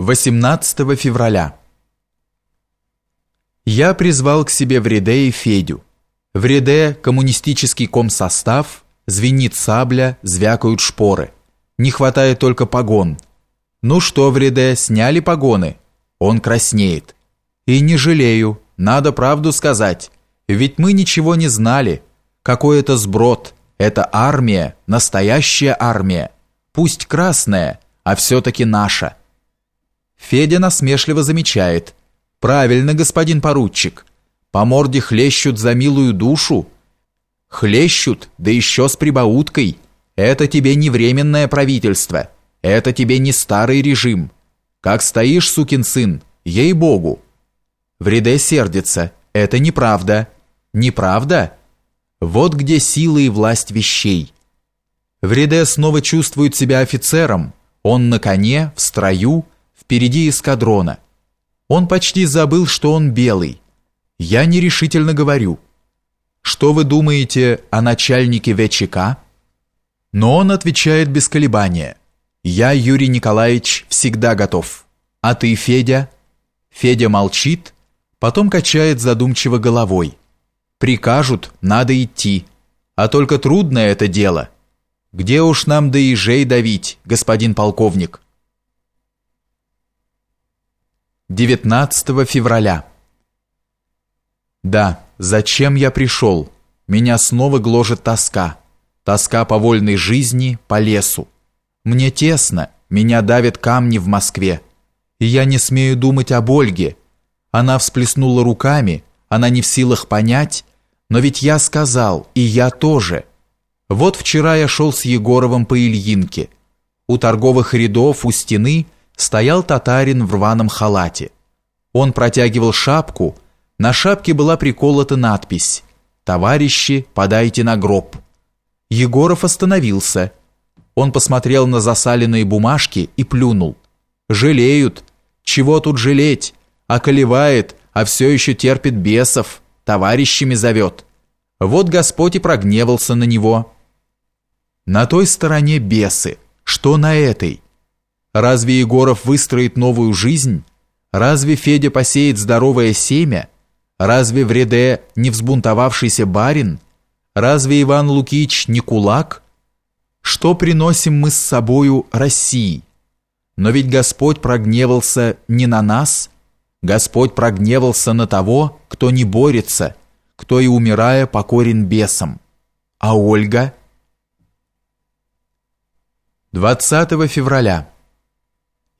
18 февраля. Я призвал к себе в Реде и Федю. В Реде коммунистический комсостав, звенит сабля, звякают шпоры. Не хватает только погон. Ну что в Реде, сняли погоны? Он краснеет. И не жалею, надо правду сказать. Ведь мы ничего не знали. Какой это сброд. Это армия, настоящая армия. Пусть красная, а все-таки наша. Федя насмешливо замечает. «Правильно, господин поручик. По морде хлещут за милую душу. Хлещут, да еще с прибауткой. Это тебе не временное правительство. Это тебе не старый режим. Как стоишь, сукин сын, ей-богу». Вреде сердится. «Это неправда». «Неправда?» Вот где сила и власть вещей. Вреде снова чувствует себя офицером. Он на коне, в строю, впереди эскадрона. Он почти забыл, что он белый. Я нерешительно говорю. Что вы думаете о начальнике ВЧК? Но он отвечает без колебания. Я, Юрий Николаевич, всегда готов. А ты, Федя? Федя молчит, потом качает задумчиво головой. Прикажут, надо идти. А только трудное это дело. Где уж нам до ежей давить, господин полковник? 19 февраля. Да, зачем я пришел? Меня снова гложет тоска. Тоска по вольной жизни, по лесу. Мне тесно, меня давят камни в Москве. И я не смею думать об Ольге. Она всплеснула руками, она не в силах понять, но ведь я сказал, и я тоже. Вот вчера я шел с Егоровым по Ильинке. У торговых рядов у стены – стоял татарин в рваном халате. Он протягивал шапку, на шапке была приколота надпись «Товарищи, подайте на гроб». Егоров остановился. Он посмотрел на засаленные бумажки и плюнул. «Жалеют. Чего тут жалеть? Околевает, а все еще терпит бесов, товарищами зовет. Вот Господь и прогневался на него». На той стороне бесы, что на этой – Разве Егоров выстроит новую жизнь? Разве Федя посеет здоровое семя? Разве в Реде не взбунтовавшийся барин? Разве Иван Лукич не кулак? Что приносим мы с собою России? Но ведь Господь прогневался не на нас, Господь прогневался на того, кто не борется, кто и умирая покорен бесам. А Ольга? 20 февраля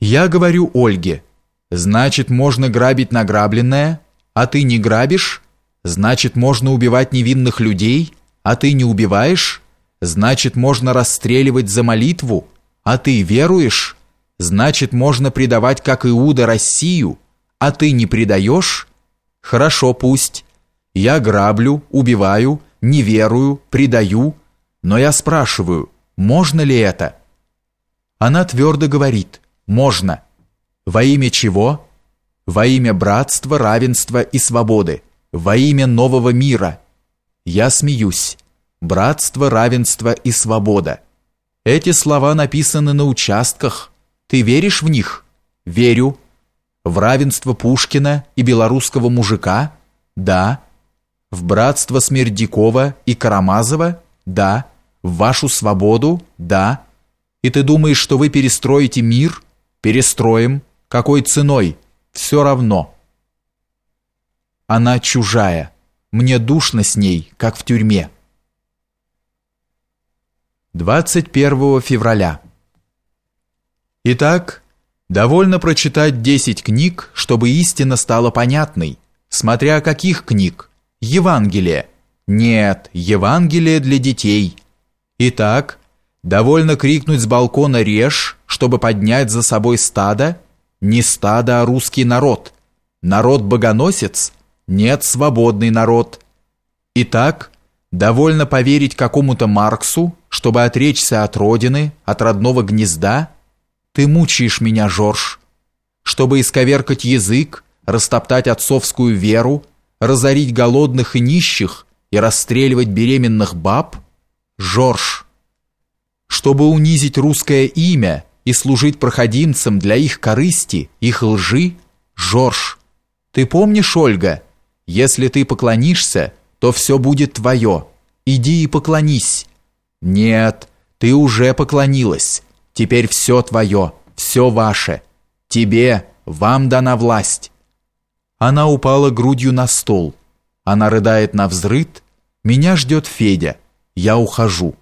я говорю Ольге, значит, можно грабить награбленное, а ты не грабишь? Значит, можно убивать невинных людей, а ты не убиваешь? Значит, можно расстреливать за молитву, а ты веруешь? Значит, можно предавать, как Иуда, Россию, а ты не предаешь? Хорошо, пусть. Я граблю, убиваю, не верую, предаю, но я спрашиваю, можно ли это? Она твердо говорит – можно. Во имя чего? Во имя братства, равенства и свободы. Во имя нового мира. Я смеюсь. Братство, равенство и свобода. Эти слова написаны на участках. Ты веришь в них? Верю. В равенство Пушкина и белорусского мужика? Да. В братство Смердякова и Карамазова? Да. В вашу свободу? Да. И ты думаешь, что вы перестроите мир? Перестроим. Какой ценой? Все равно. Она чужая. Мне душно с ней, как в тюрьме. 21 февраля. Итак, довольно прочитать 10 книг, чтобы истина стала понятной. Смотря каких книг? Евангелие. Нет, Евангелие для детей. Итак, Довольно крикнуть с балкона «Режь!», чтобы поднять за собой стадо? Не стадо, а русский народ. Народ-богоносец? Нет, свободный народ. Итак, довольно поверить какому-то Марксу, чтобы отречься от родины, от родного гнезда? Ты мучаешь меня, Жорж. Чтобы исковеркать язык, растоптать отцовскую веру, разорить голодных и нищих и расстреливать беременных баб? Жорж, чтобы унизить русское имя и служить проходимцам для их корысти, их лжи? Жорж, ты помнишь, Ольга, если ты поклонишься, то все будет твое. Иди и поклонись. Нет, ты уже поклонилась. Теперь все твое, все ваше. Тебе, вам дана власть. Она упала грудью на стол. Она рыдает на взрыд. Меня ждет Федя. Я ухожу.